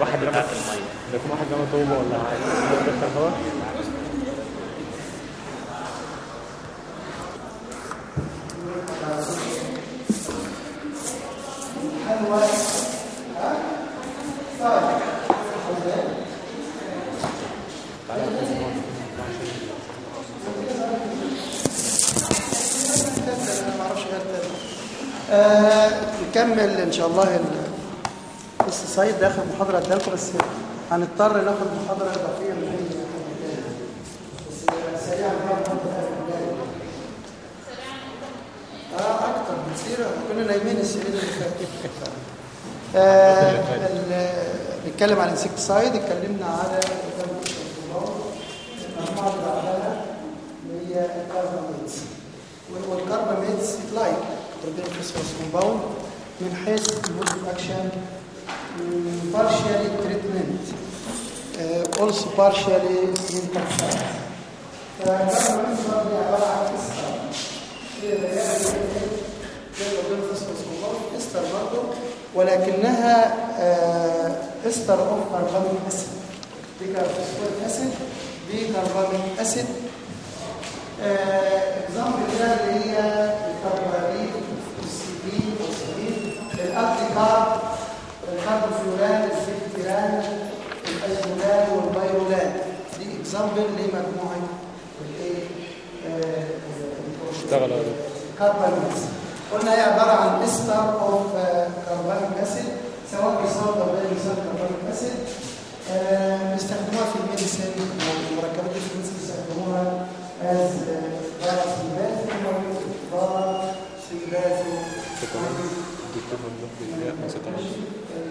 واحد بتاعت الميه لكم واحد جامعة طوبة ولا حاجة. آه هنكمل إن شاء الله قصه سعيد ده اخر محاضره ادالكم إيه؟ بس هنضطر ناخد محاضرة إضافية من هي بس سريعا آه أكتر من سيرة. كنا نايمين السنين اللي فاتت. آه، نتكلم عن الانسكتسايد اتكلمنا على المحاضرة عليها اللي هي ال carbamates وال carbamates like تربيه ال phosphorus compound من حيث ال mode action partially treatment also partially partially interference عبارة عن إستر برضه ولكنها ester of carbamic acid دي كربونيك أسيد دي كربونيك أسيد إكزامبل ده اللي هي الكربونيك الابتكار الكاربوفيولان الفيكتيران الايزولان والبيرولان. دي اكزامبل لمجموعة الإيه؟ آه، اشتغل كاربانيكس قلنا هي عبارة عن استر اوف كاربانيك اسيد سواء بيصدر غير بيصدر كاربانيك اسيد بيستخدموها في الميديسين والمركبات الفلوس بيستخدموها از فيروس سيباثي وفيروس سيباثي الحمد لله وسلام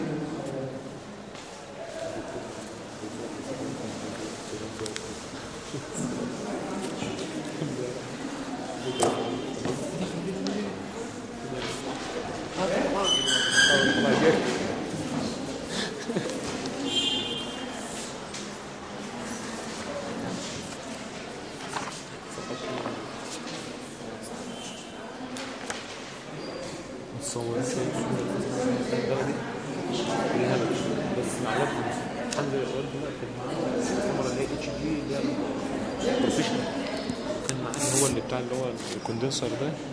Sarı'da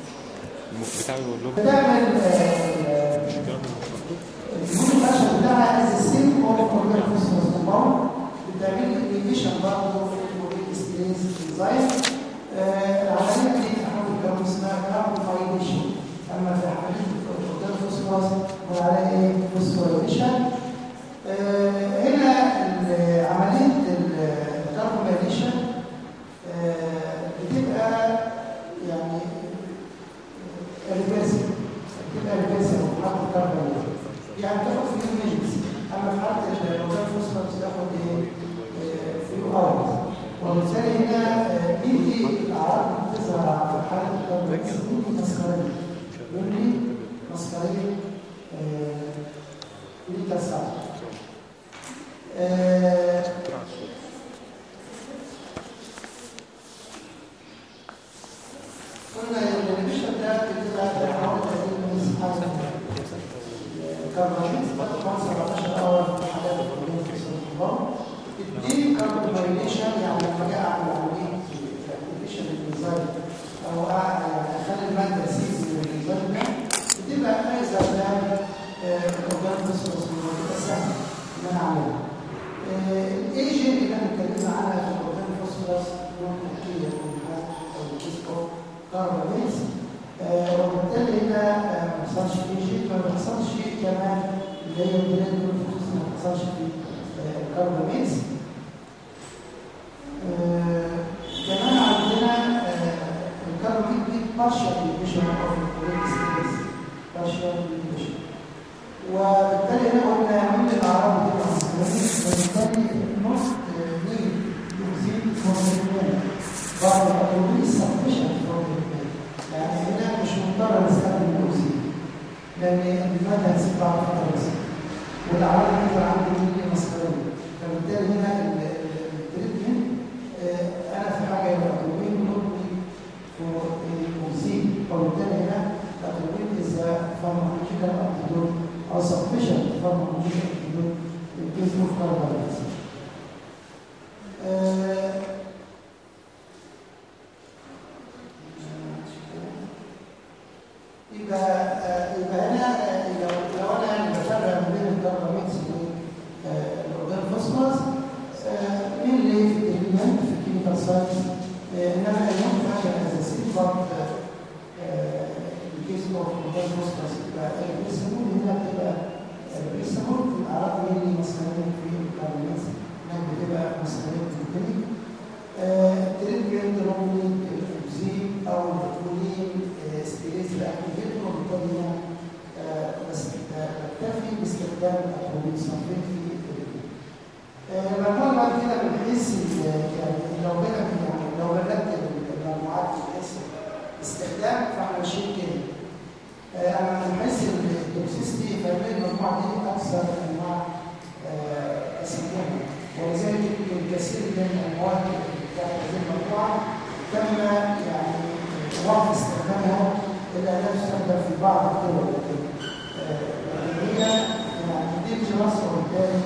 مصر قدامي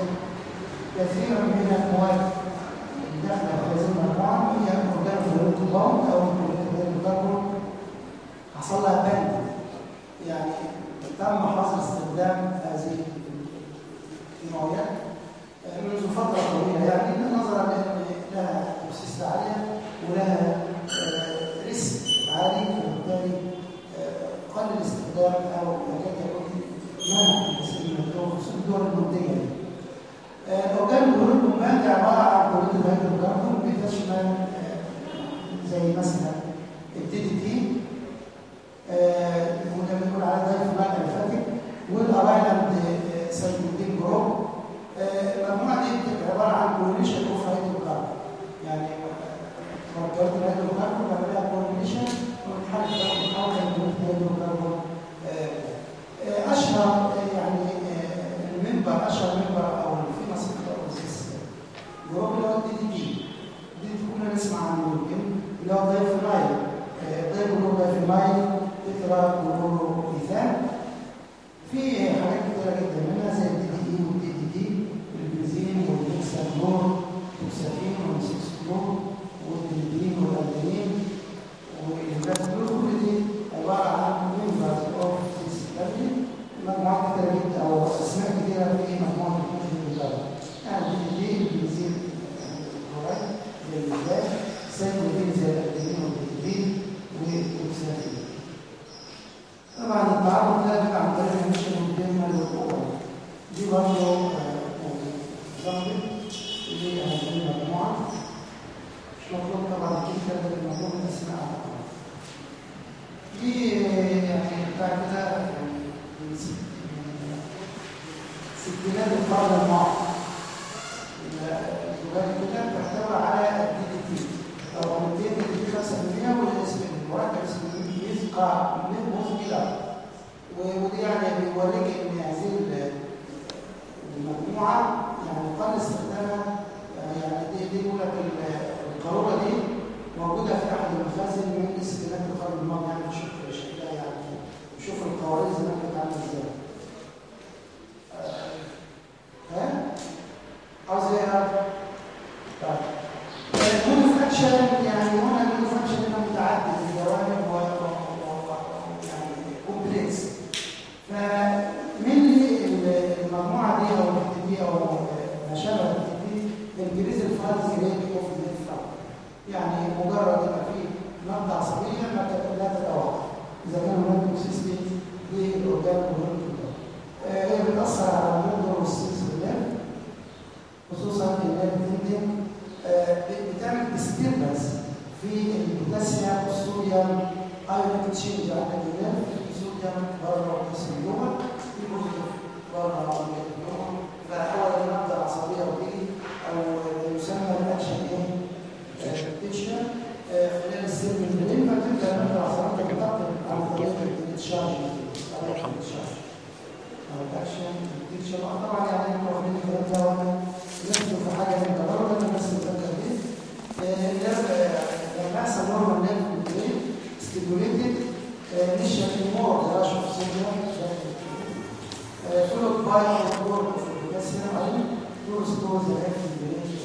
كثيرا من المواد اللي داخله في هذه المجموعه هي مجرد هروب الضغط أو مجرد حصل لها بند يعني تم حظر استخدام هذه المواد منذ فترة طويلة يعني نظرا لأن لها تسيس عالية ولها آه، ريسك عالي فبالتالي آه، قل الاستخدام أو يكاد يكون منع. الكور المنطقية دي. آه، الاورجان الكور المادي عباره عن كورات الهيدروكربون بتشمل آه، زي مثلا دسمة سوريا أيضا تشينج على اليونان سوريا برا قسم اليوم في المخلف برا عملية اليوم فحاول أن نبدأ عصبية به أو يسمى الأكشن إيه؟ ديكشن خلال السن المدرين فتبدأ نبدأ عصبية بتعطي عن طريق التشارج أو التشارج أو الأكشن ديكشن طبعا يعني واخدين الكلام ده نفسه في حاجة stipulated initial in more the rush of syndrome followed by the work of the National to restore the health in the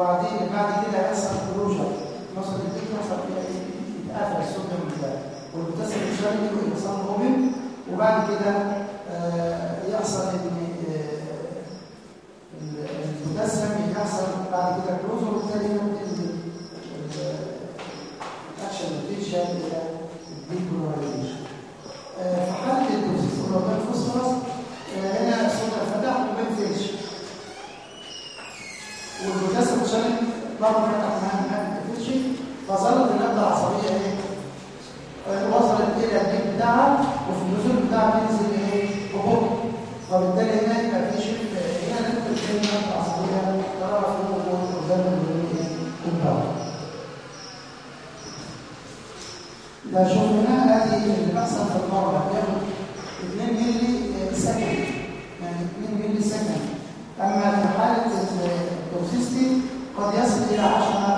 وبعدين بعد كده هيحصل خروجه مصر البيت يحصل فيها إيه؟ يتقفل السوديوم ده والبوتاسيوم الشرعي يكون حصان مؤمن وبعد كده آه، يحصل إن آه، البوتاسيوم يحصل بعد كده كلوزر وبالتالي فشفناها هذه بتحصل في المرة. بياخد 2 مللي آه، سكن. يعني 2 مللي سكن. أما في حالة التوسيستي قد يصل إلى 10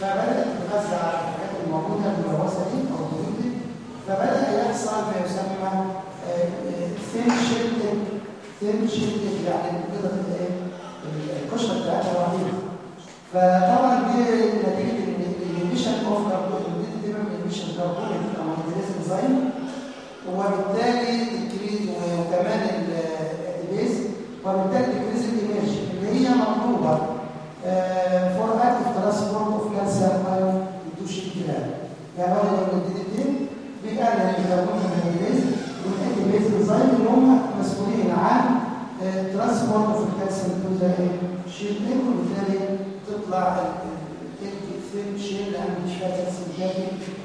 فبدأت تتغذى على الحاجات الموجودة الملوثة دي أو الجديدة فبدأ يحصل ما يسمى ثين شيلتنج ثين شيلتنج يعني كده آه، القشرة بتاعتها رهيبة. فطبعا دي نتيجة ان الانيميشن اوف كربون دايما الانيميشن كربون في الامونيتريز انزيم وبالتالي الكريز وكمان الاديبيز آه، وبالتالي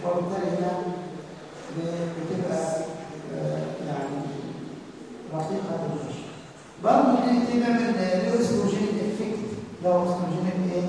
وبالتالي هنا بتبقى آه، يعني رقيقة الريش برضه في اهتمام الاستروجين إفكت ده أستروجين إيه؟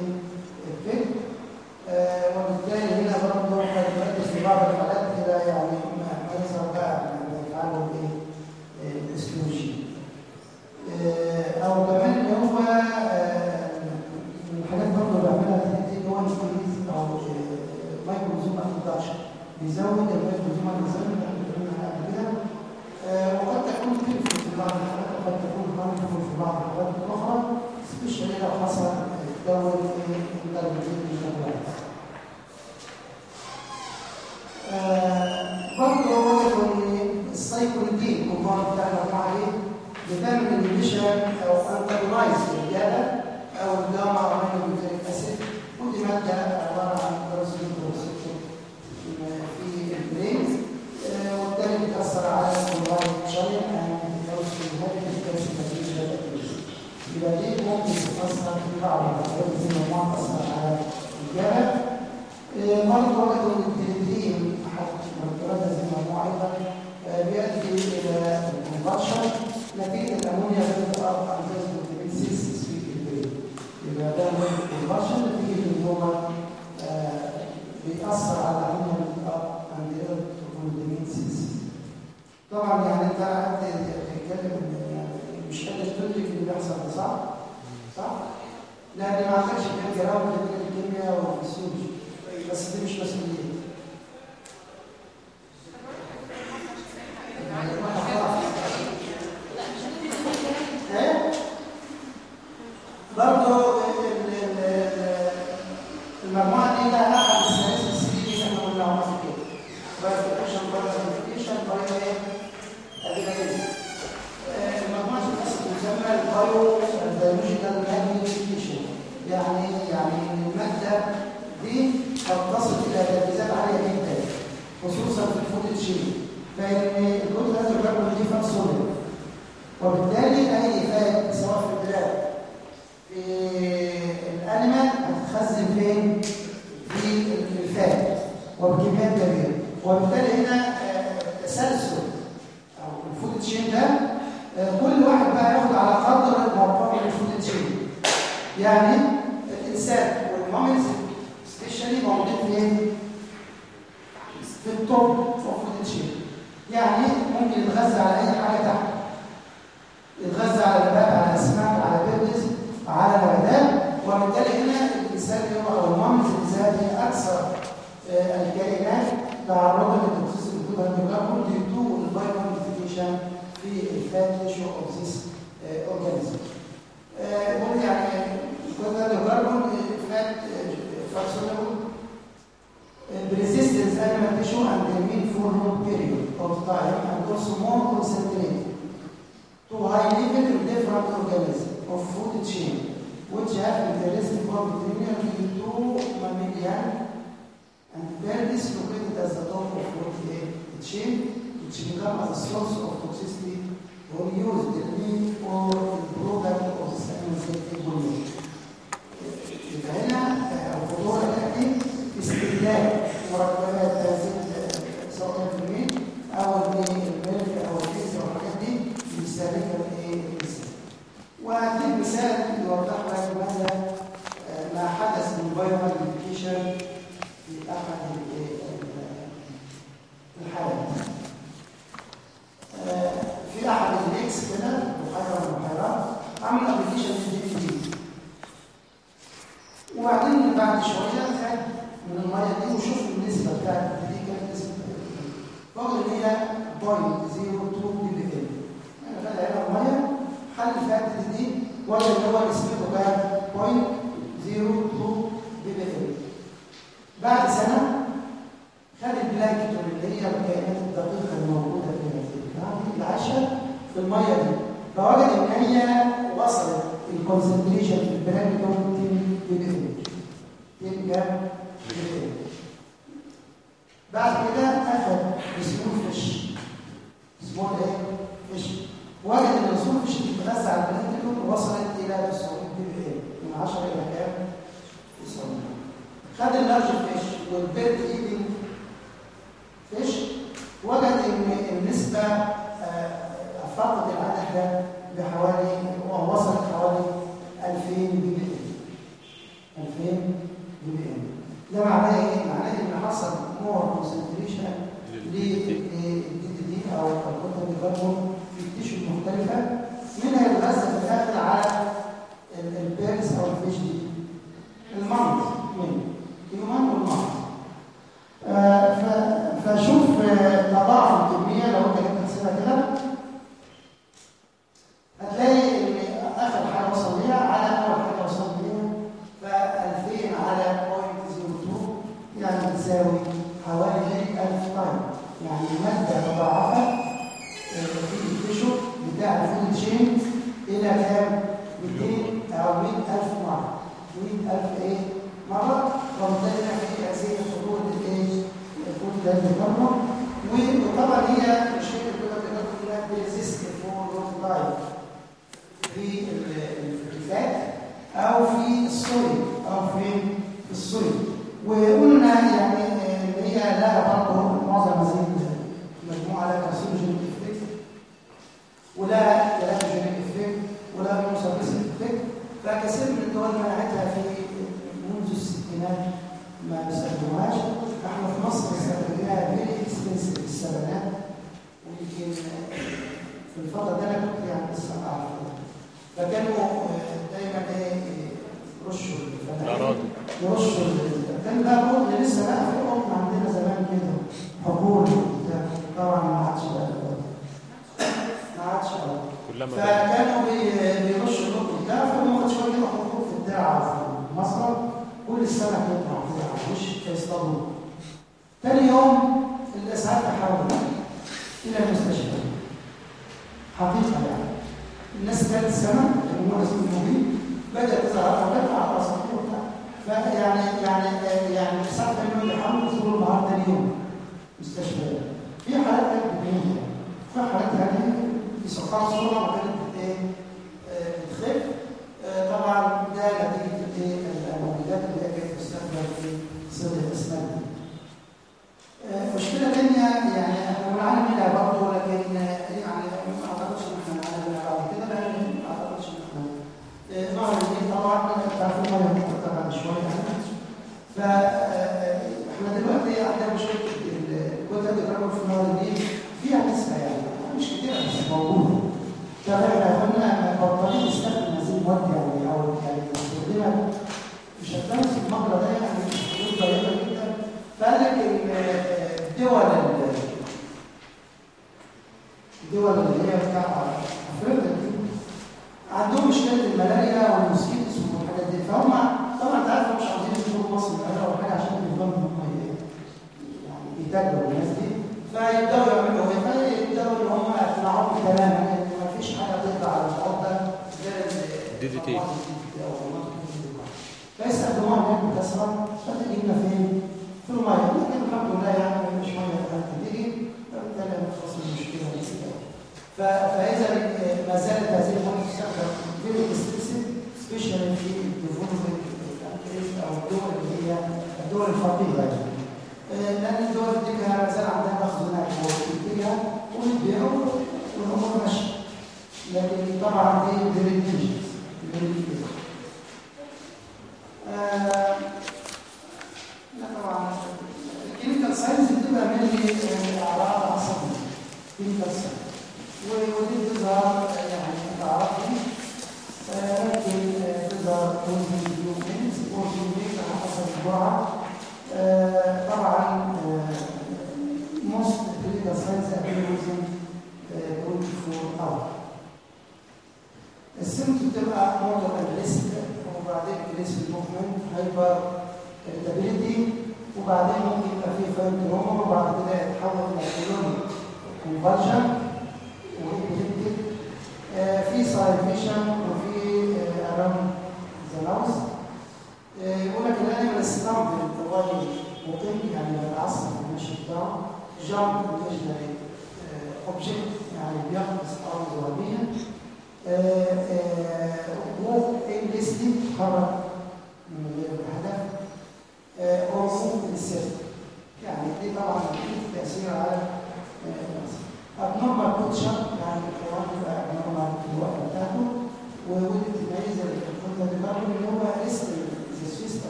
Amen.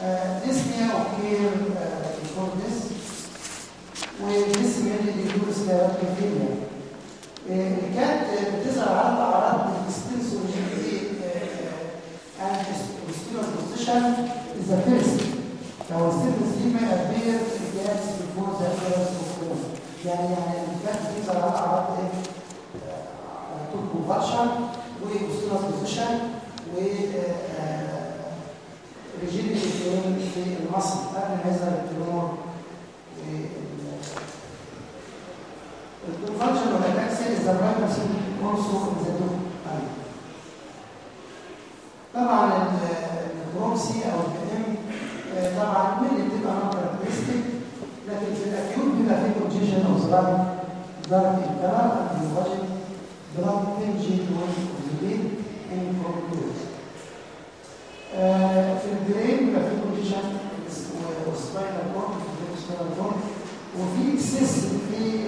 Dyspnea occur uh, before this وديس ميلي ديكورس كاركتيريا كانت بتظهر على اعراض الاستنسورجي and external position is the first لو الستنس دي ما gas before the appearance of corona يعني يعني كانت بتظهر على اعراض إيه طول convulsion و و ريجيديتي في المصل قبل ما يظهر التنور الكونفرجن والاتاكسيا is the right person also in the طبعا الكرومسي أو الكلام طبعا من اللي بتبقى نون كاركترستيك لكن في الاكيوت بيبقى فيه كونجيشن أو زرار درجه الكلام الوجه درجه تنجي والزبيب إن بروبلوز في البرين بيبقى فيه كونجيشن وسباينال كورد في السباينال كورد وفي اكسس في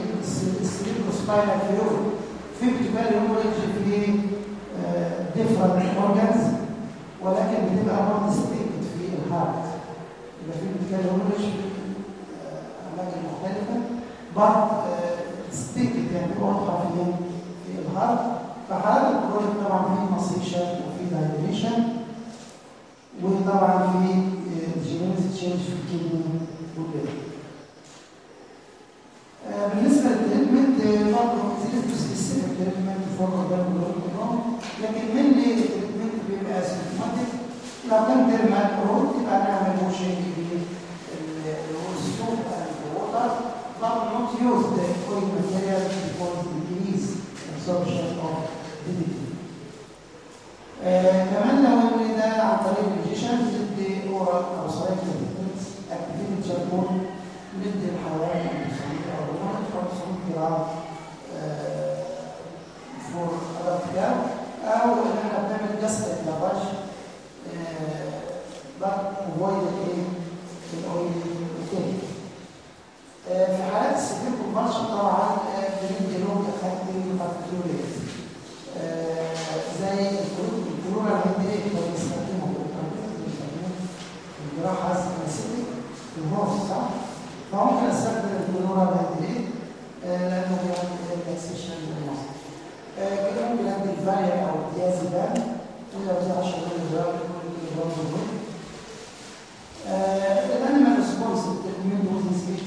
السيريبروسباينال فلويد في بتبقى في ديفرنت اورجانز ولكن بتبقى برضه ستيكت في الهارت يبقى في بتبقى في أماكن مختلفة. بعض distinct يعني واضحه في في ال heart طبعا في emaciation وفي dilation وطبعا في degenerative change في ال kidney وكده بالنسبة لل treatment برضه زي specific treatment for organ لكن من اللي ال treatment بيبقى symptomatic لو كان dermal route يبقى نعمل موشن الاسلوب الووتر but not use the oil material because increase absorption of DDT. كمان لو ان ده عن طريق الانجيشن ندي اورال أو سايت اكتيفيتي شامبون ندي الحيوان أو الرومان 500 جرام فور ادابتير أو إن إحنا بنعمل جاستك لافاج but avoid الايه الأويل التاني في حالات السيفير كونفرشن طبعا بندي لهم اكتيفيتي فاكتوريز زي الكورونا الهنديه راح عايز يمسكني النص صح؟ فممكن استخدم الكلورا بعد إيه؟ لأنه بيعمل ريلاكسيشن للمصل. آه، كده ممكن عندي الفاليا أو الديازيبام ولو دي 10 مللي جرام ممكن برضه دول. آه، الانيمال ريسبونس للميون دوزز إيش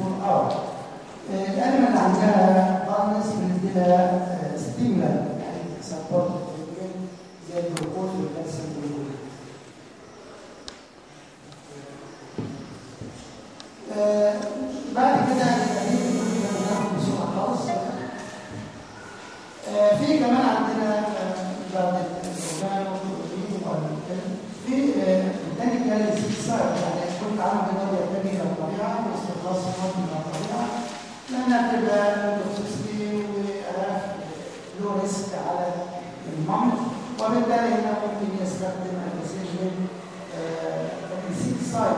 فور اور. آه، الانيمال عندها بارنس بنديها ستيمولا يعني سبورت زي الجلوكوز والكالسيوم بعد كده هنتكلم هناخد بسرعة آه، في كمان عندنا آه، بعد البروجرام في تاني كان سايد يعني كل تعامل بين الانتاج والطبيعه واستخلاص الفضل من الطبيعة. لانها بتبقى توكسيسيتي واهداف لو ريسك على المعمل. وبالتالي هنا ممكن يستخدم البسيج من آه، سايد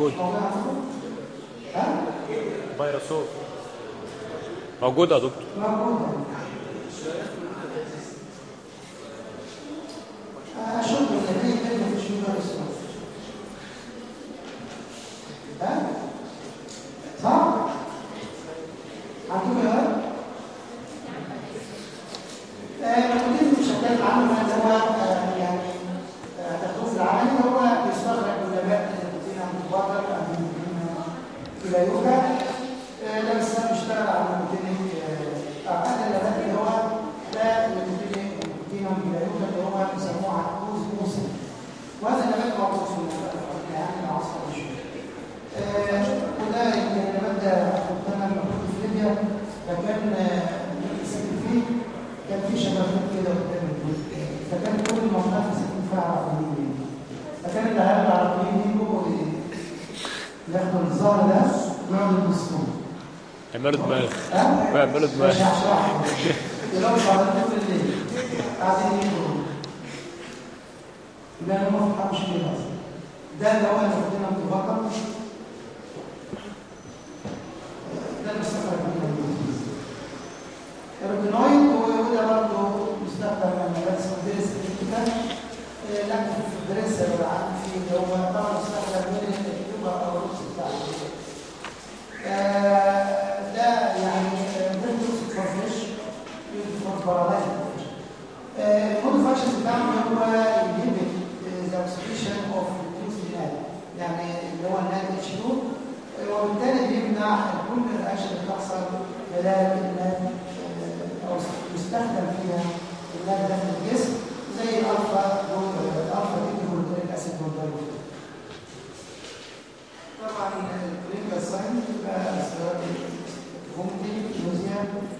good. Huh? By yourself. How good, adult? Sanjiva, Sadi, Rumbi,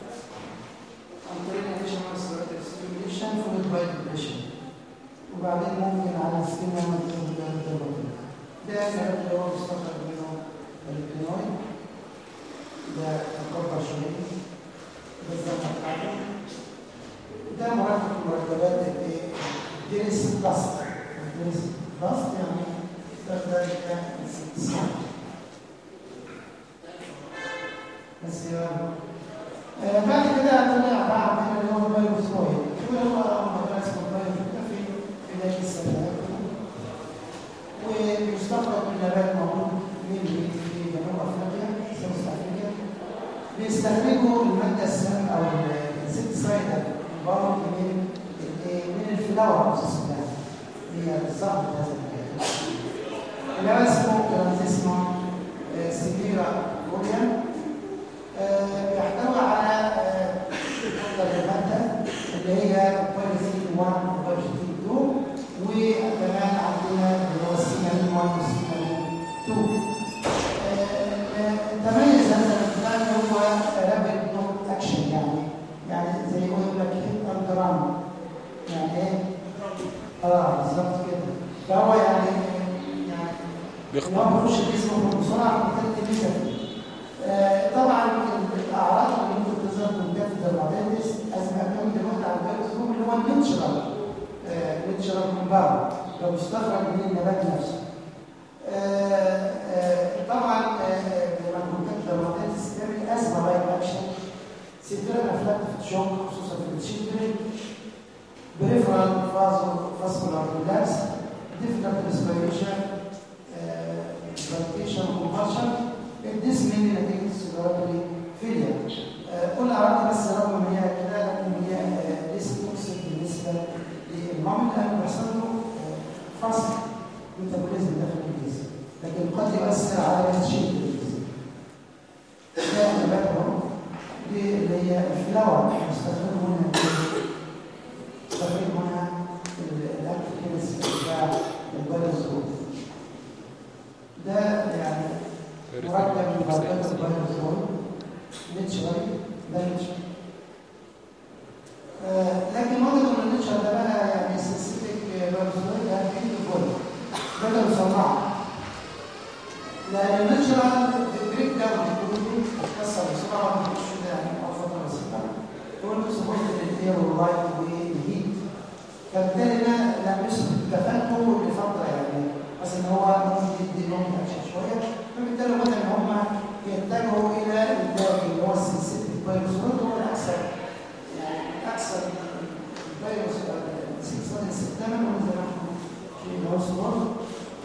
المنصور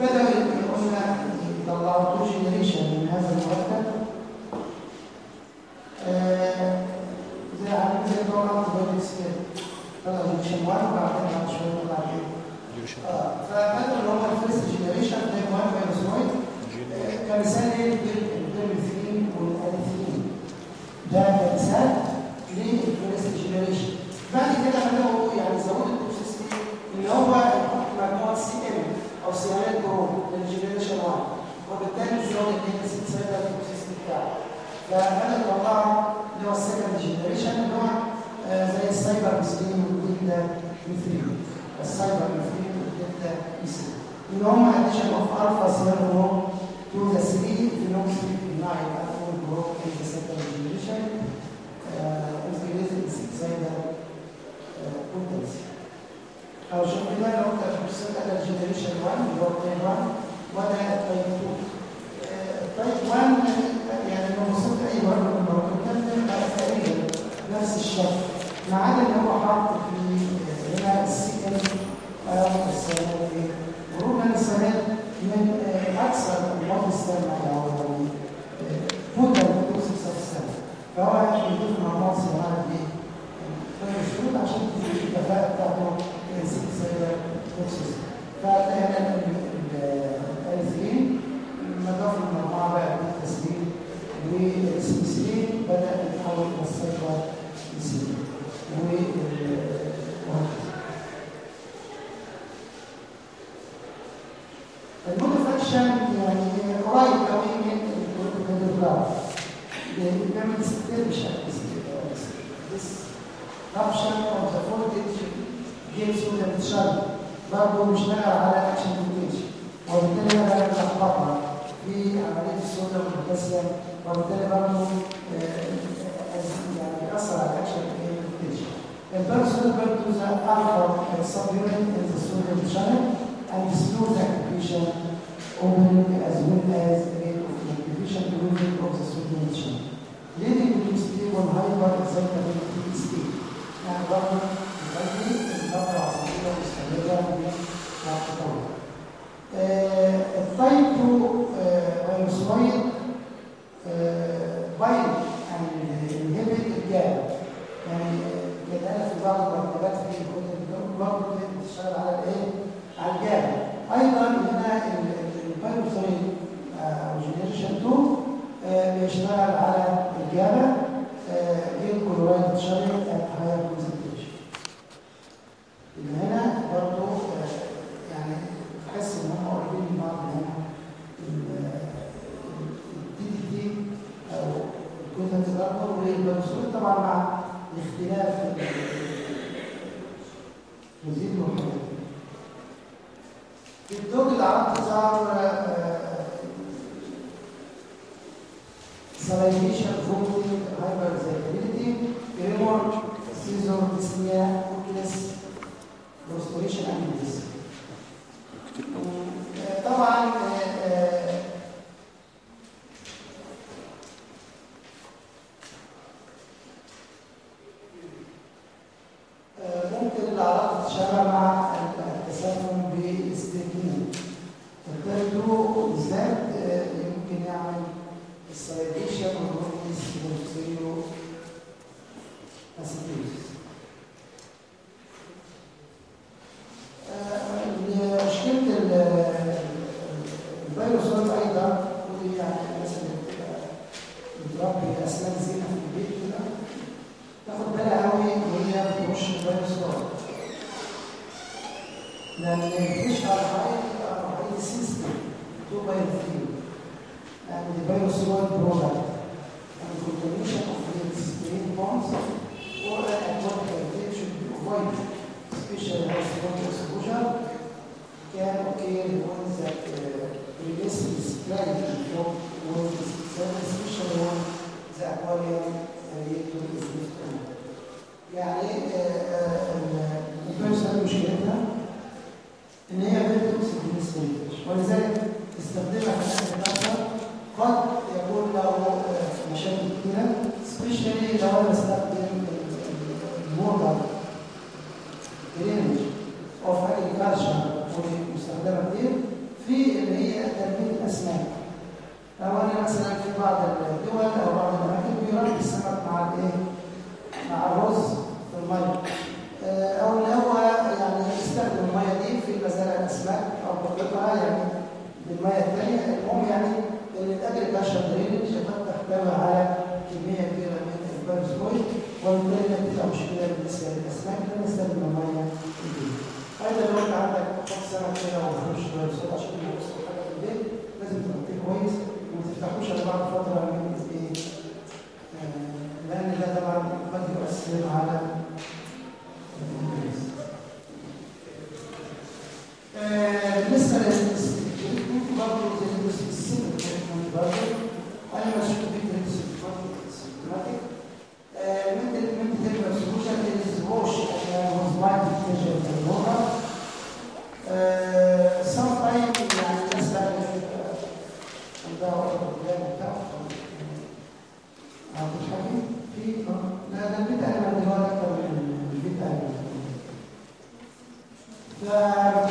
بدأ يدعون إلى الله two generations من هذا المرتب زي عارفين زي دور أرض بيت السلام بدأ من شمال وبعدين بعد شوية بعدين كتلة الأرض والمنصور طبعا مع الاختلاف. مزيد الوحدات الدور اللي عرضت ظهر سلايفيشن هايبر هايبرزابيلتي ريمور سيزون ديسنيا كوكلس ريستوريشن اكيدس طبعا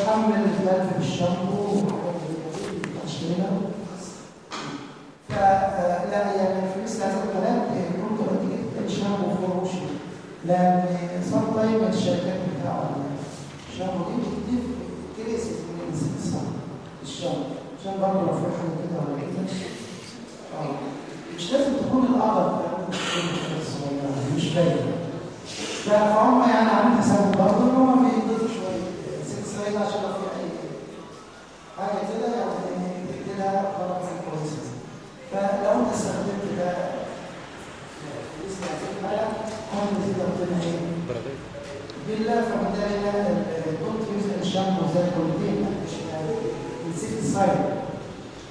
فبتحمل الكلب في بتشتريها فلا يعني في مثل هذا الكلام يكون تيجي تلاقي شامبو فوق وشي لأن سام تايم الشركات بتاع الشامبو دي بتضيف كريسز من الانسان الشامبو عشان برضه لو في حاجة كده ولا كده. آه مش لازم تكون القدر مش باين فهم يعني عامل حساب برضه إن هم بيضيفوا في اي حاجة كده يعني تديلها خلاص كويسه فلو انت استخدمت ده في اسم هذه الحاله هم تقول إيه؟ بالله فبالتالي دونت يوز الشامبو زي الكولتين insecticide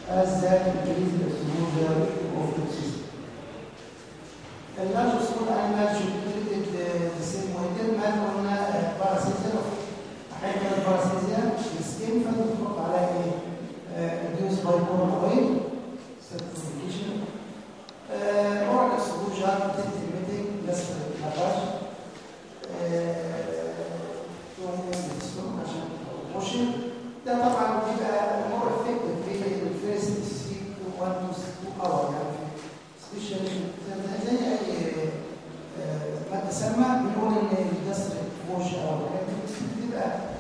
as that increase the exposure of. The large small animal should the قلنا باراسيزيا أحيانا الباراسيزيا السكين فانت تحط عليها إيه؟ reduce by corn oil certification. Oral exposure limiting less موشن ده طبعا بيبقى مور افكتيف في الفيرست سي 1 تو 2 اور يعني سبيشال زي أي آه، مادة سامة بنقول إن الجسر موش أو الحاجات دي بتبقى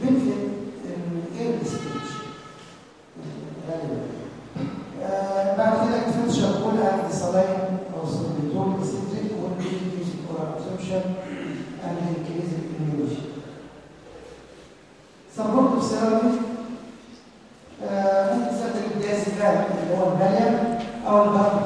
بنفيت الايرلي ستيج غالبا بعد كده كفايه شغول عند صلاين أو سلبيتول سيتريك والبيوز اور ابسوربشن and increase in immunity. Support therapy ممكن تستخدم الدازيفال اللي هو الفاليوم أو الباربيتوليت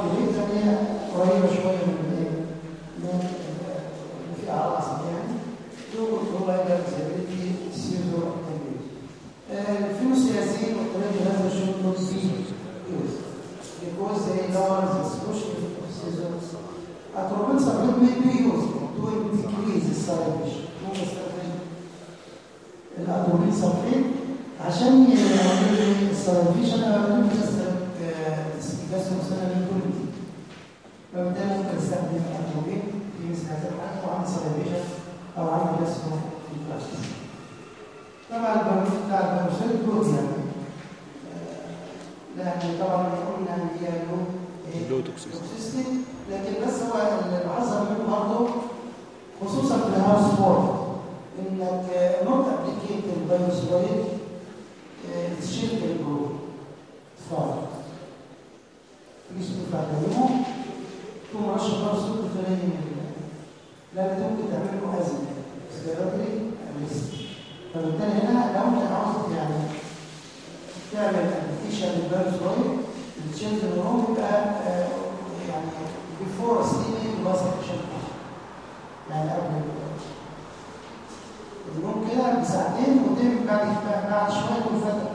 يعني قبل النوم كده بساعتين وتم بعد بعد شوية يكون فاتت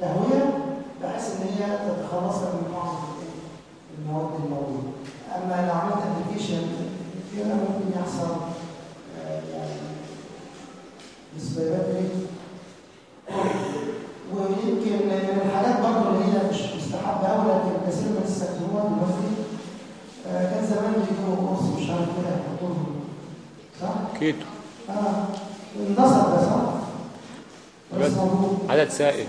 تهوية بحيث إن هي تتخلص من السائل.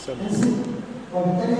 Santo.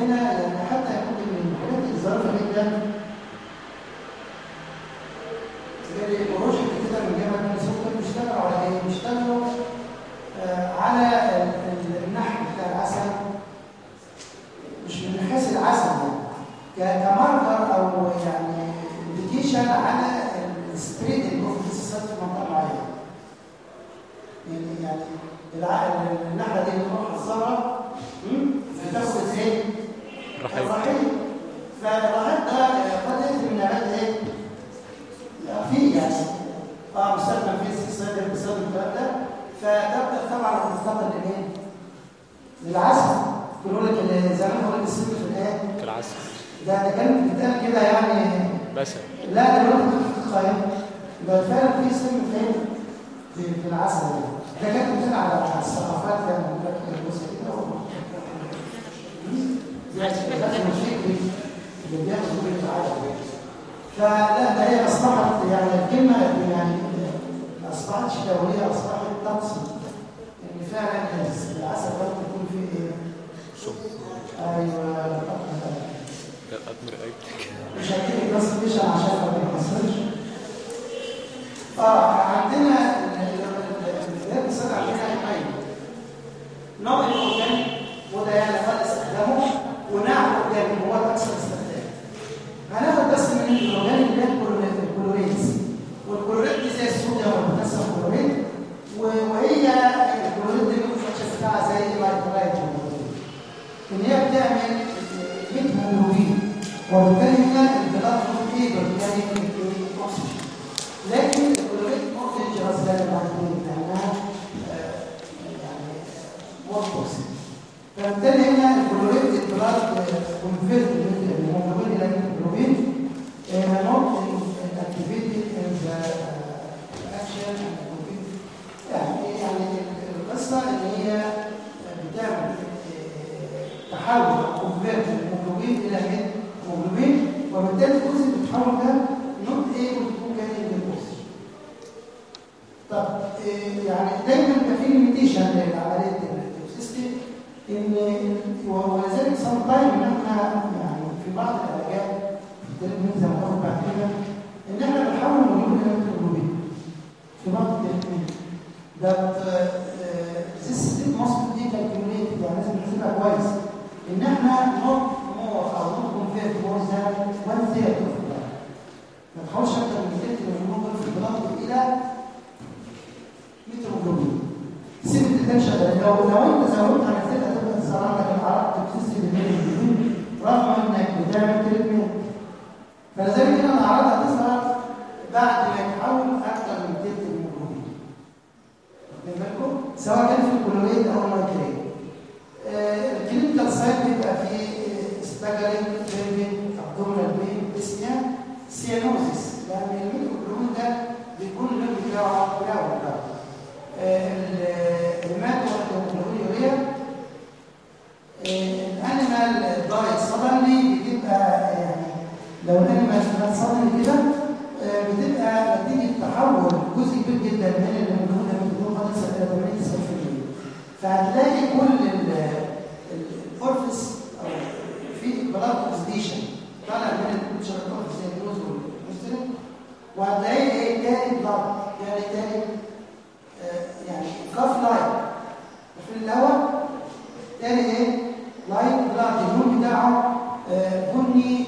ان إحنا not more أو third of the blood ما تحاولش ثلث من الهرمون في البلد إلى متروجلوبين سيب التنشن لو لو أنت زودت عن الثلث هتبقى عندك الاعراض تكسس بالميلين رغم إنك بتعمل تريتمنت فلذلك هنا الاعراض هتظهر بعد ما يتحول أكتر من واخدين بالكم؟ سواء كان في الكلوريد أو المايكرين الكلينيكال سايت بيبقى فيه ستاجرينج تريبين ابدومينال بين اسمها سيانوزيس لأن الميكروبلون ده بيكون اللون بتاعه بتاعه بتاعه. الماده والهيموجلوبين الانيمال دايت صدرلي بتبقى يعني لو الانيمال دايت صدرلي كده آه، بتبقى نتيجة تحول جزء كبير جدا من الهيموجلوبين ده بيكون خالص 80 فهتلاقي كل الاورفيس أو في بلاد اوكسيديشن طالع من وهتلاقي إيه تاني بلاد يعني تاني آه، يعني كاف لايت وفي الهواء تاني إيه؟ لايت بلاد اللون بتاعه آه، بني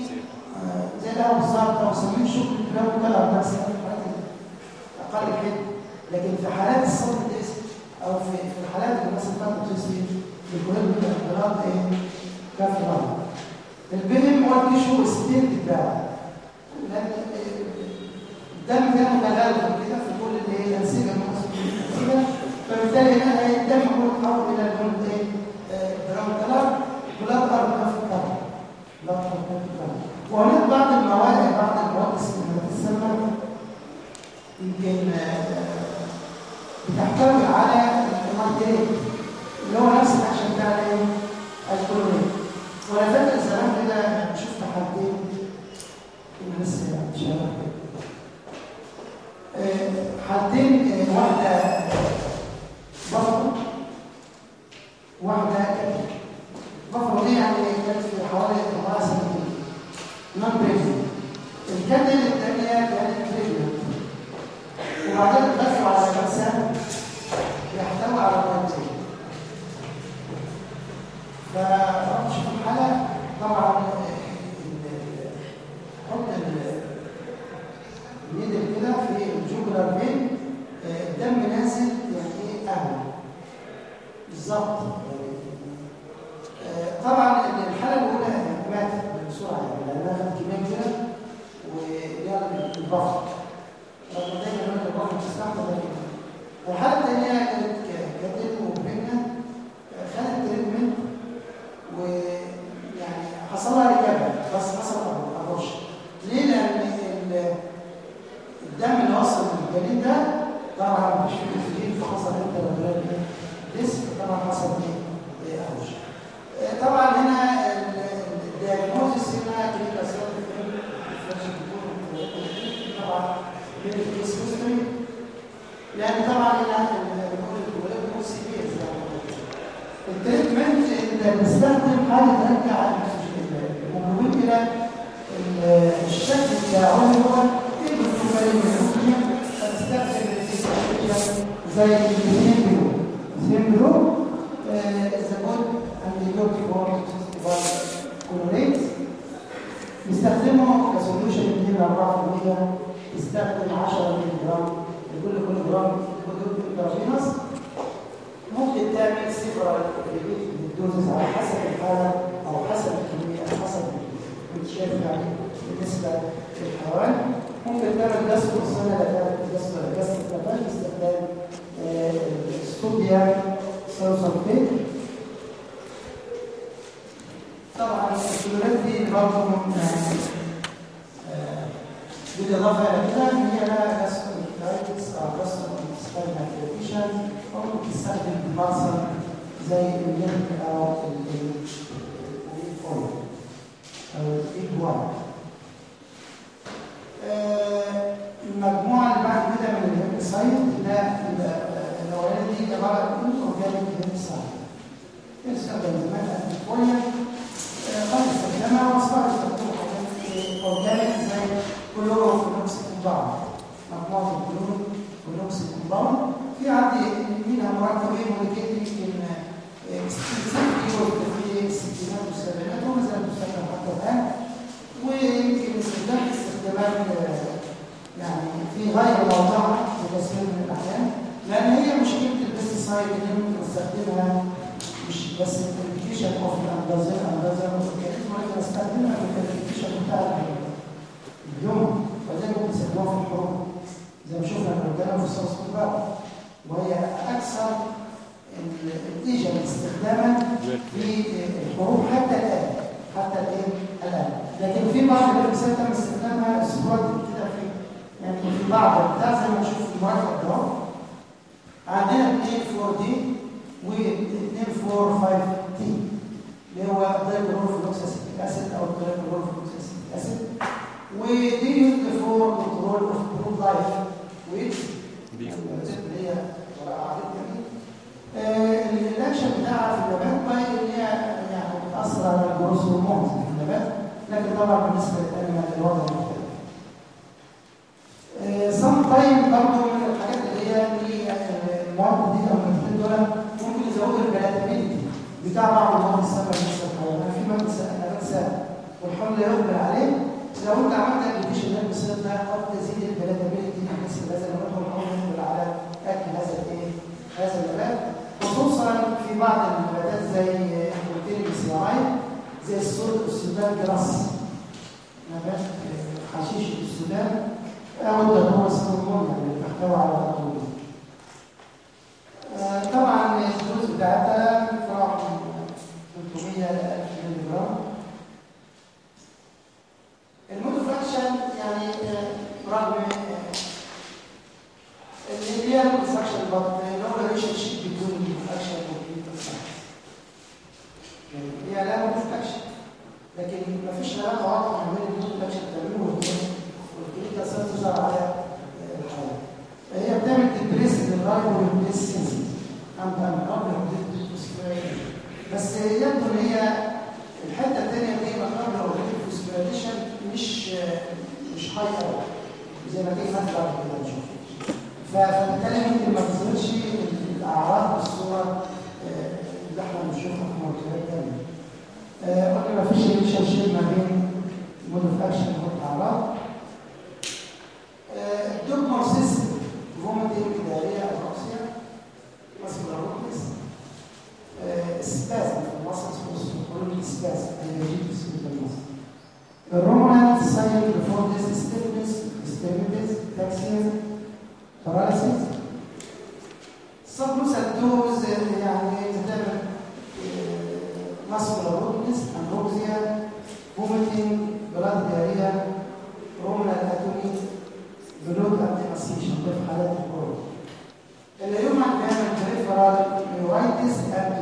آه، زي الهواء بالظبط. أو سميه شكل الكلام طلع في الحالات أقل كده. لكن في حالات الصوت الاسم أو في في الحالات اللي مثلا بتاعت التسليم الكلام من الاختلاط إيه؟ كاف لايت البهم هو التيشو ستيت بتاعه. ده متغلغل كده في كل الايه الانسجه الموجوده فبالتالي هنا إيه؟ الدم هو يتحول إلى اللون إيه brown color blood coffee color وهناك بعض المواد بعض المواد اللي بتسمى يمكن بتحتوي على الماركريت اللي هو نفس الأكشن بتاع الايه الكلورين وأنا فاكر زمان كده شفت كنا لسه شباب حالتين واحدة بفر واحدة كانت بفر دي يعني كانت في حوالي أربع سنتين نون بريزن الكاتل الثانية كانت بريجننت وبعدين اتغذوا على انسان يحتوي على بروتين فرحت شوف الحالة طبعا حط النيدل كده في الجوجلر بين الدم نازل يعني إيه أهل. بالظبط. طبعا الحالة الأولى ماتت بسرعة يعني لأنها خدت كمية كبيره وليها البفر رغم دايما البفر بتستعمل لكن الحالة الثانية كانت كانت مبهمه خدت تريتمنت ويعني حصل لها recover بس حصل abortion ليه؟ لأن اللي وصل للجنين ده طبعا مش في اكسجين فحصل انت ديسك طبعا حصل إيه؟ abortion طبعا هنا ال diagnosis هنا clinical طبعا من ال case history لأن طبعا هنا التريتمنت اللي بنستخدم حاجة ترجع والحمل يقبل عليه لو انت عملت ابلكيشن للمصير ده قد تزيد البلاتابيلتي بالنسبة لهذا النبات والحمل يقبل على أكل هذا الايه؟ هذا النبات خصوصا في بعض النباتات زي البروتين السياعي زي الصوت السودان جراس. نبات حشيش السودان. أو الدكتور السلمون اللي بتحتوي على الدكتور آه طبعا الدوز بتاعتها بتروح من 300 ل 1000 مللي جرام فاكشن يعني رغم اللي هي الكونستراكشن but no relationship between الفاكشن والكونستراكشن هي لا كونستراكشن لكن ما فيش علاقه واضحه ما بين الكونستراكشن بتعمله والكلينيكال سيل تظهر على الحياة هي بتعمل ديبريس للرايب ام ام قبل بس يبدو ان هي الحته الثانية دي ما قبل الاوتوفيسبريشن مش مش هاي زي ما في مثل كده نشوف فبالتالي ممكن ما تظهرش الأعراض بالصورة آه، اللي إحنا بنشوفها في مرتبات ثانية. قلنا ما فيش ريليشن ما بين مود اوف اكشن والاعراض. الدوب مارسيس فوميتنج داريه اطراكسيا مصر ويكنس سبازم في المصل اسمه سبازم انرجيتس في المصر The Roman sign before this stillness, stillness, taxes, paralysis. Some are those يعني develop muscular weakness, anoxia, vomiting, blood diarrhea, Roman anatomy, the load of بلوك antimassation ده في حالات الكورونا. اللي يمنع بيعمل peripheral neuritis and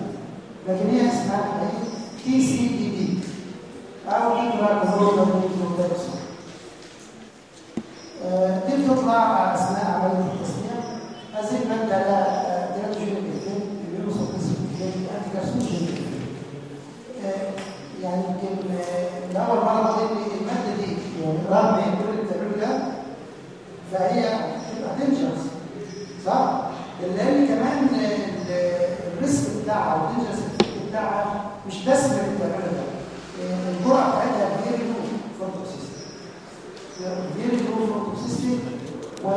لكن هي اسمها تي سي دي بي أو انترا آه، دي بتطلع أثناء عملية التصنيع. هذه المادة لها تراكشن افكت بيوصل انتي كارسينوجين يعني يمكن آه، لاول مرة دي المادة دي يعني رغم كل التعليم ده فهي بتبقى دينجرس صح؟ لأن كمان ال risk بتاعها و dangerous بتاعها مش بس اللي بتعملها ده. آه، الجرعة بتاعتها very low for toxicity very low for toxicity و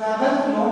Sabe? Não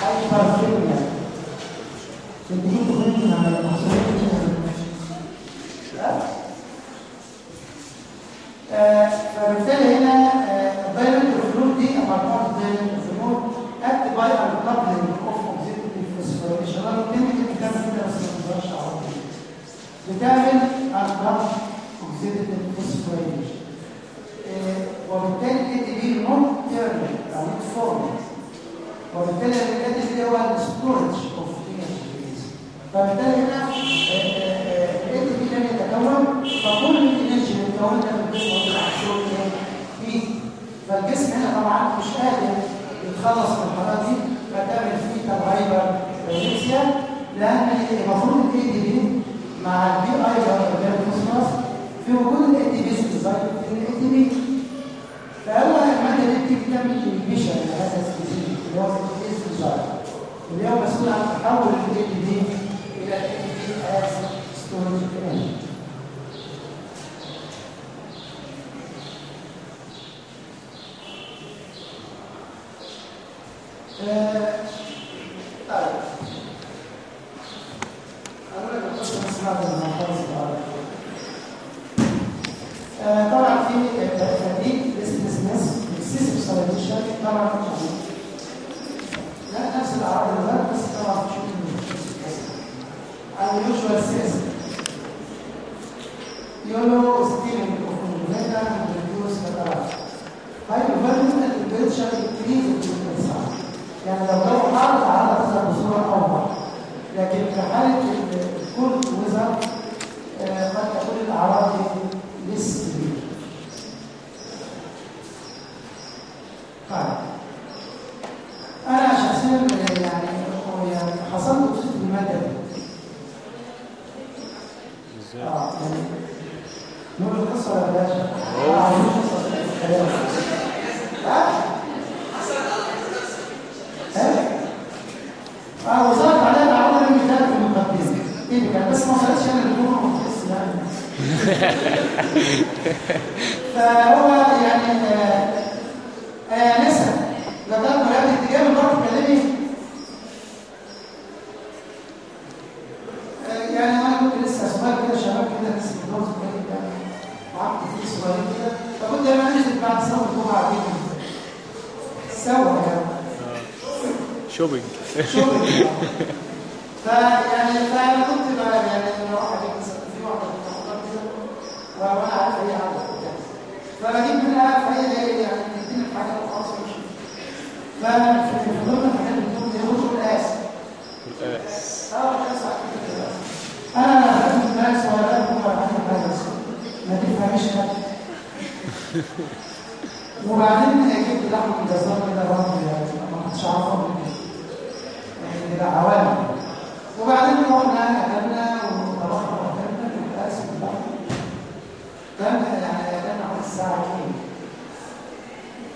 hyperphagia. The big thing on the possibility فبالتالي هنا الدايركت فلويد دي ابارتمنت فلويد اكت باي ان كابلنج اوف اوكسيدتيف فوسفوريليشن أنا كنت كده ما بتاثرش على طول بتعمل ان المفروض الاي دي بي مع البي آي جارد في وجود الاي دي بي في الاي دي بي فقال لك الماده بتعمل انهبيشن لهذا اللي هو اللي هو مسؤول عن تحول الاي دي بي إلى الاي دي ستورج وبعدين جبت لحم الجزار كده برضه يعني ما كنتش كده يعني كده عوامل. وبعدين رحنا أكلنا وطبخنا واكلنا القاس واللحم كان يعني كان على الساعة 2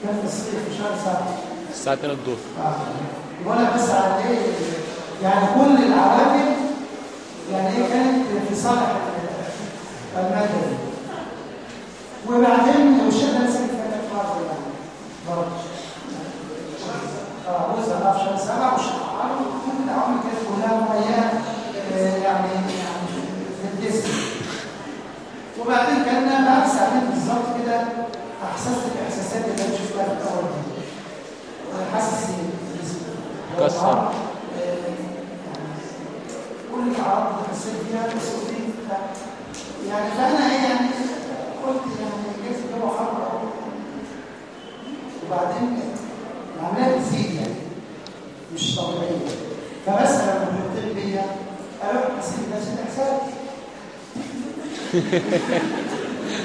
كان في الصيف في شهر سبعه الساعة 2 الظهر. ولا بس على إيه؟ يعني كل العوامل يعني هي كانت في صالح المادة دي. وبعدين ساكن في مكان فرض يعني. برضه. آه بقى في شهر سبعة وشهر كل العوامل كانت كلها مهيئة آه، يعني يعني للجسم وبعدين كنا بعد ساعتين بالظبط كده. أحسست بإحساسات اللي أنا شفتها في الأول دي. حاسس كسر. كل الأعراض اللي حسيت فيها مسؤولين يعني فأنا إيه يعني قلت يعني جايز الجو حر أوي. وبعدين العملية بتزيد يعني مش طبيعية فبس لما بيطلب بيا أروح حسيت نفس الاحساس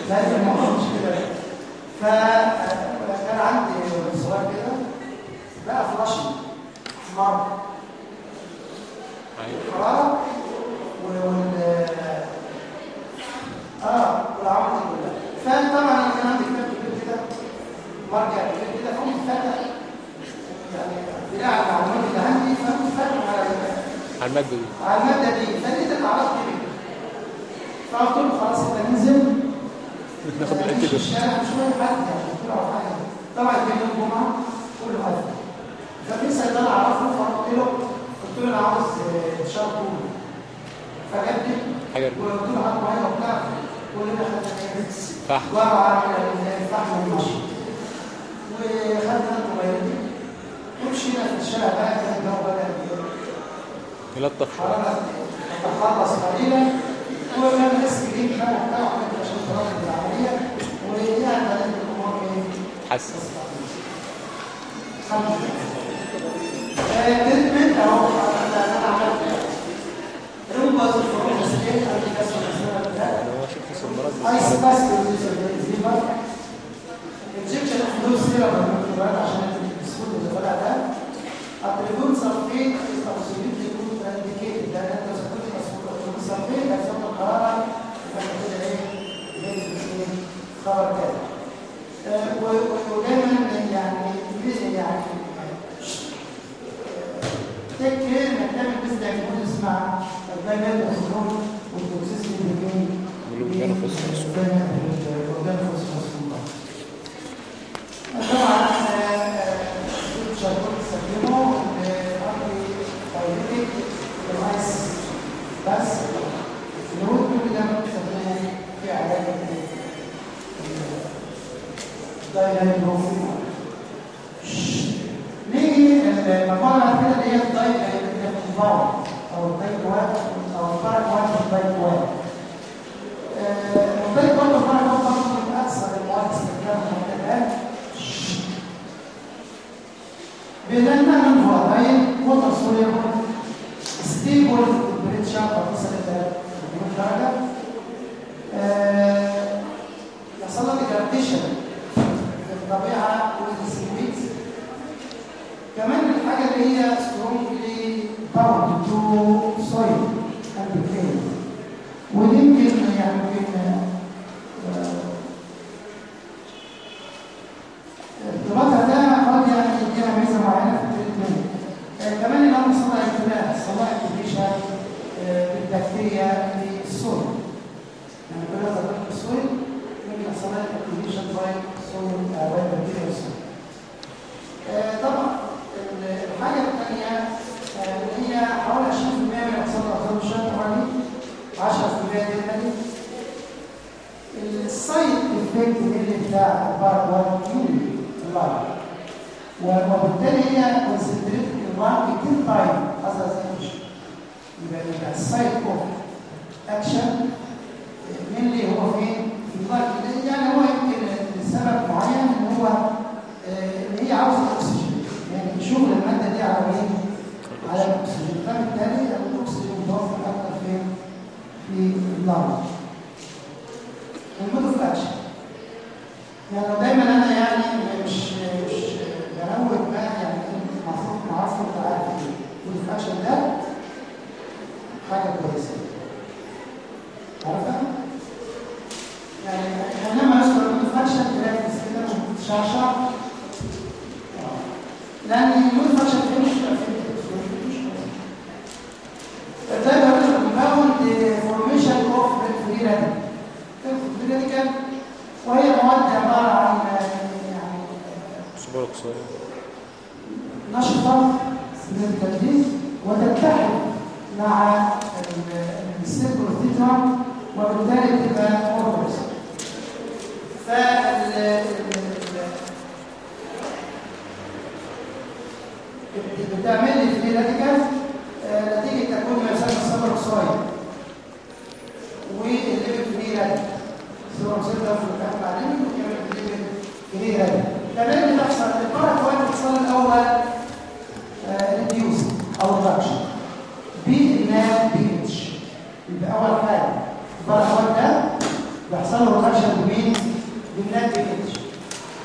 لكن الموضوع مش كده فكان عندي صغير كده بقى flushing احمر. الحراره وال آه والعوامل دي كلها فطبعا أنا كان عندي كتاب كبير كده مرجع كبير كده فقمت فاتح يعني بناء على المعلومات اللي عندي فقمت فاتح على على المادة دي. على المادة دي. فلقيت الاعراض كبيره فقلت له خلاص انت ننزل. ناخد ال anti مش الشارع مش وين حد يعني طبعا كان يوم الجمعه كله قفل ففي صيدله أعرفه فقلت له قلت له أنا عاوز طول فجاب لي وقلت له هات مية وبتاع. كلنا خدنا فحم. ورقه الفحم والمشي وخدنا الموبايل ومشينا في الشارع بقى كده الجو بدا يلطف شوية حرارة تتخلص قليلا وكان الناس بقى وبتاع وحاجات عشان تراقب العملية ويعني بعدين الأمور إيه؟ حسن أهو أنا أنا عملت باز الفروع السكين قبل كسر السنة اللي فاتت هو ايس باس ليفر انجكشن اوف دوز سيرم للميكروبات عشان السكوت اللي طالع ده التريدون سلفيت ابسوليوتلي كود انديكيتد ده انت سكوت التريدون سلفيت هيظبط الحراره يبقى كده إيه إيه خبر كده آه، ودايما يعني يعني تك كير انك تعمل بس دايجنوز مع البايمال والهرمون والتوكسيسيتي اللي والأورجانو فوسفورس. طبعا بس الفلويد كل ده في علاج الدايلايبروفين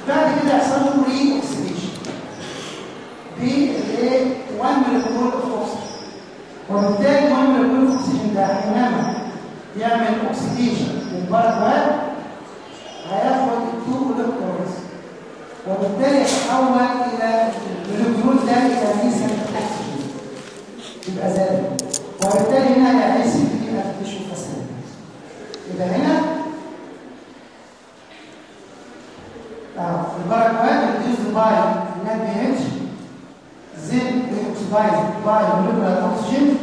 بعد كده يحصل له re-oxidation بالايه 1 millimole of oxygen وبالتالي 1 millimole of oxygen ده حينما يعمل oxidation للبارد هياخد 2 مليمول وبالتالي يتحول إلى المليمول ده إلى vai, no Rio Grande do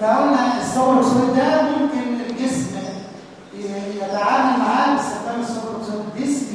فقلنا الثور الاكسيد ده ممكن الجسم يتعامل معاه باستخدام الثور الجسم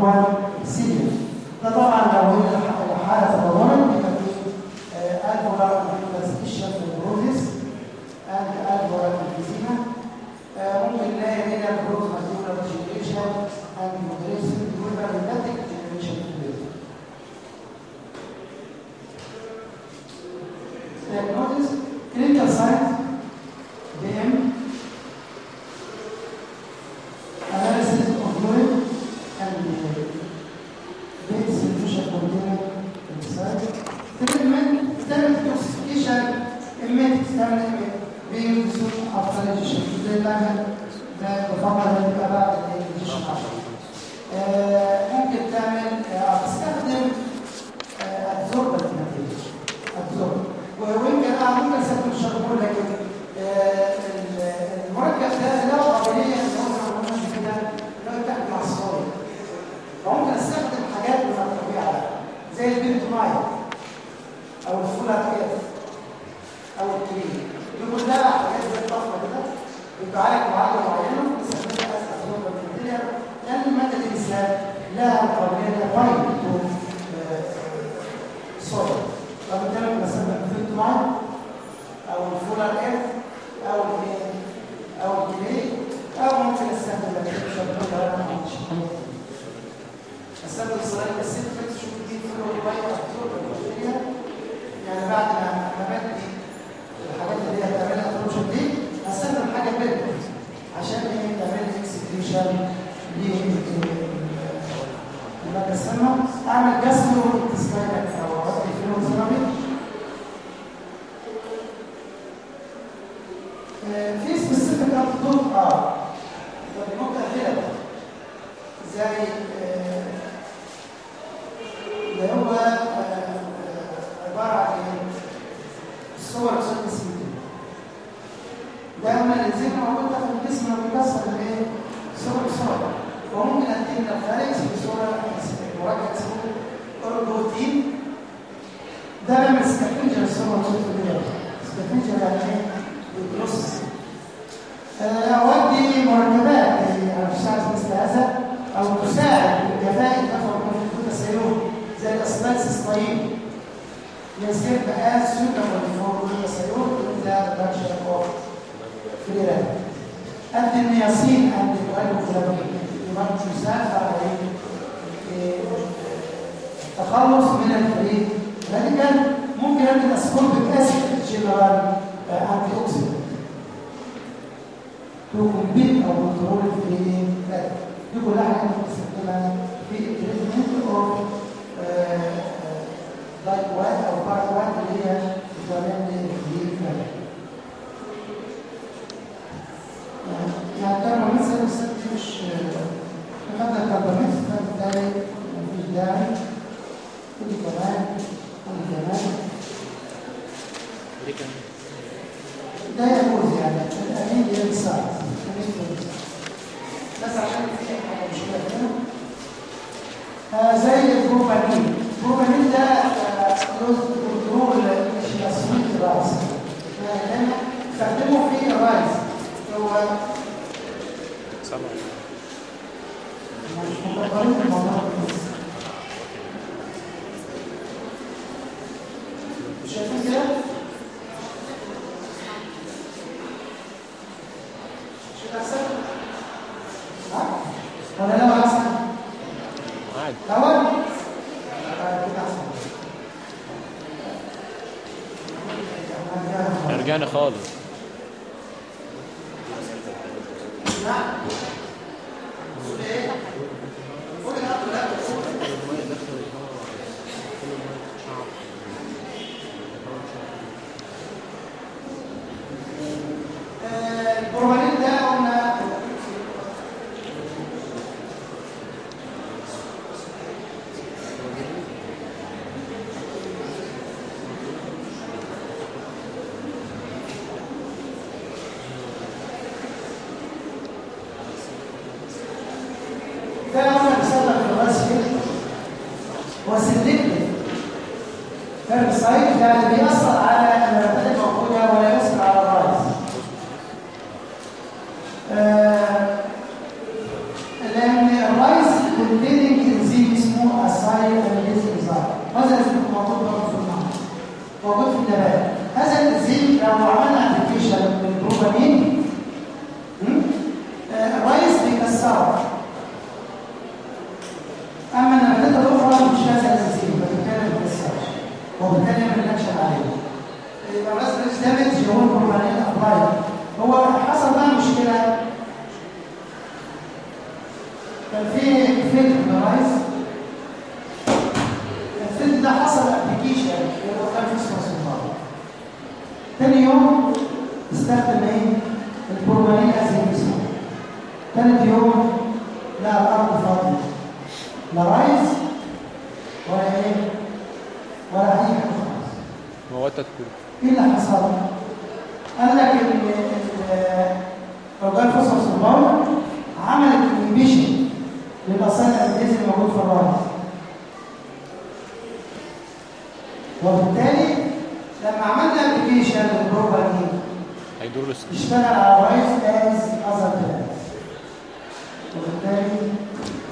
أموال سجن فطبعا لو هي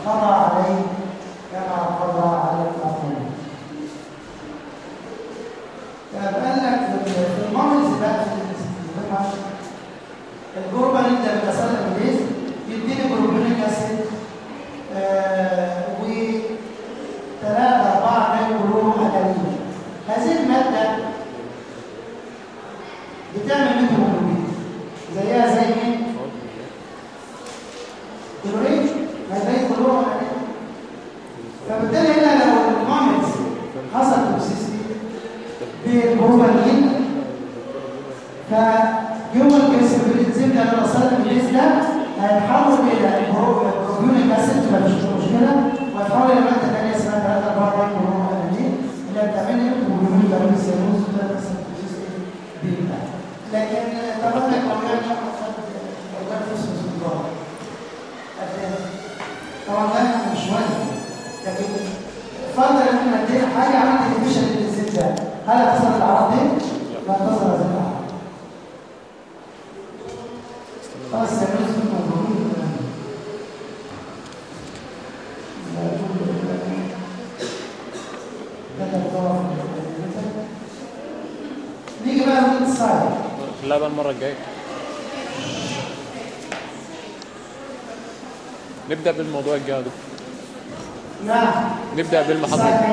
قضى عليه كما قضى على الاخرين فقال لك في في المرض بقى في المجتمع الجربة اللي انت بتصل الانجليز يديني جروبينيك اسيد و ثلاثة أربعة من كلهم أكاليل هذه المادة بتعمل ميثيوموجلوبين زيها زي مين؟ كلوريد ما زي كلهم أكاليل هل هتظهر الاعراض دي؟ لا تظهر هذه الاعراض خلاص يا يوسف موجودين نيجي بقى للميد سايد خليها بقى المرة الجاية. نبدأ بالموضوع الجاي دكتور نعم. نبدأ بالمحاضرة.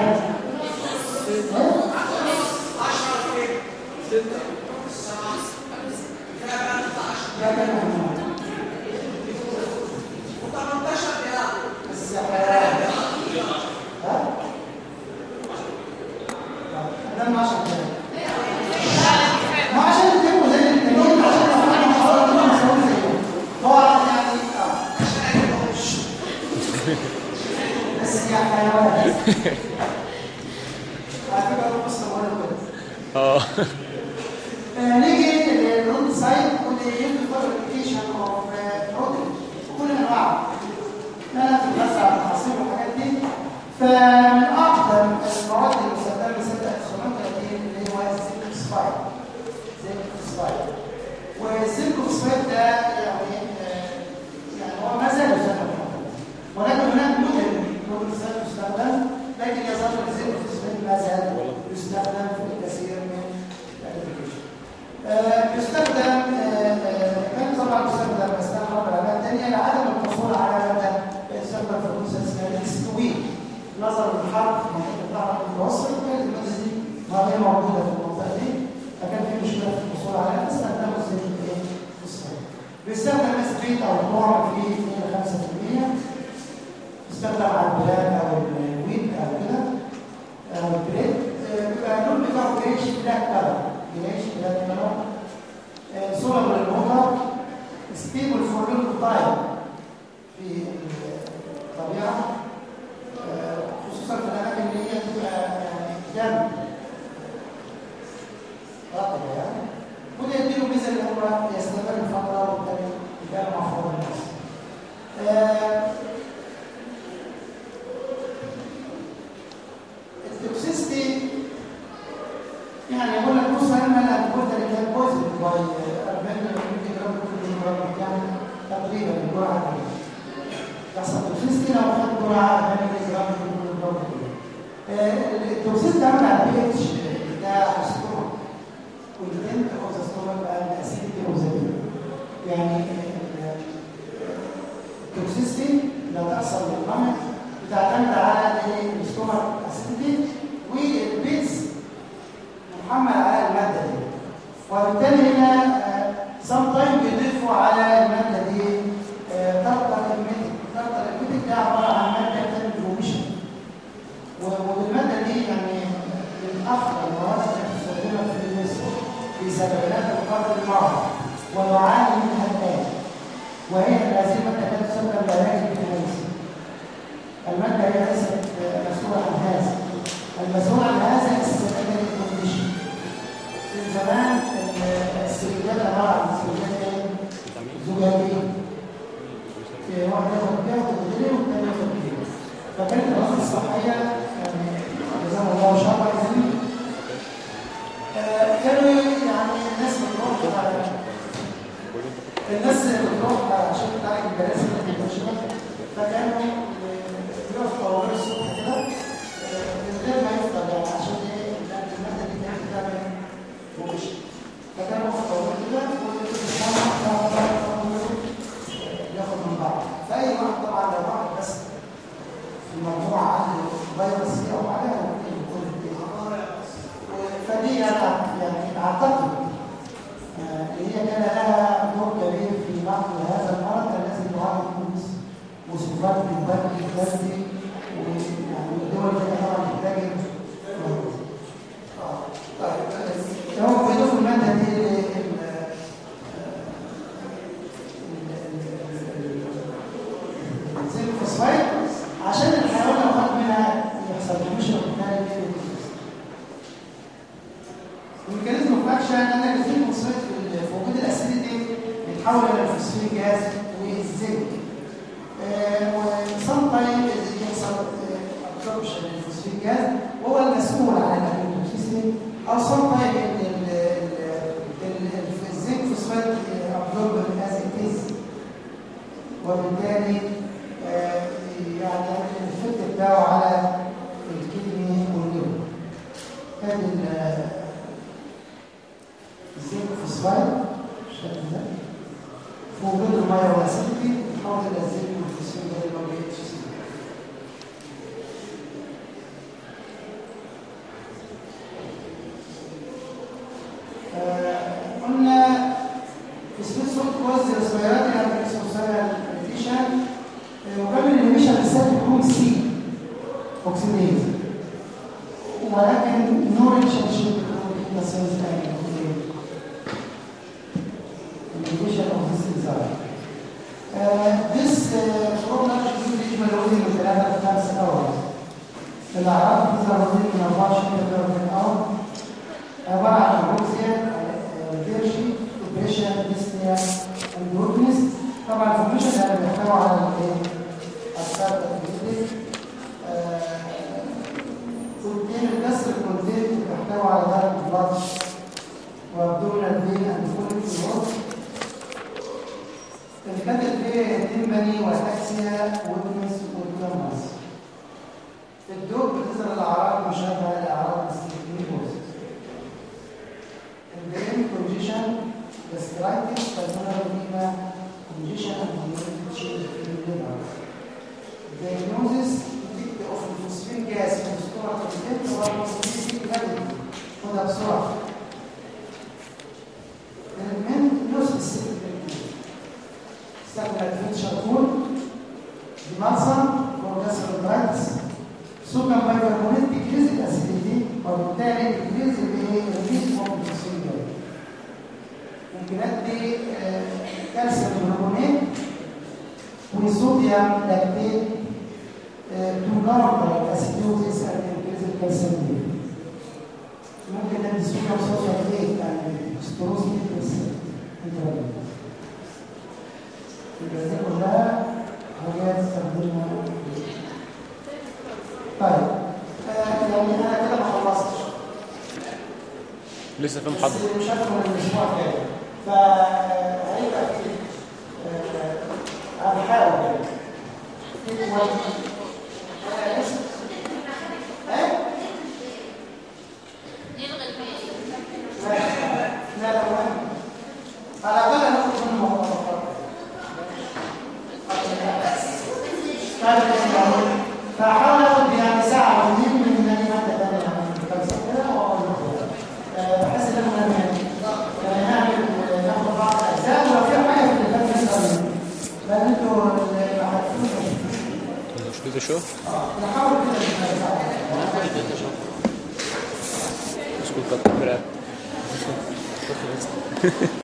بتاعه على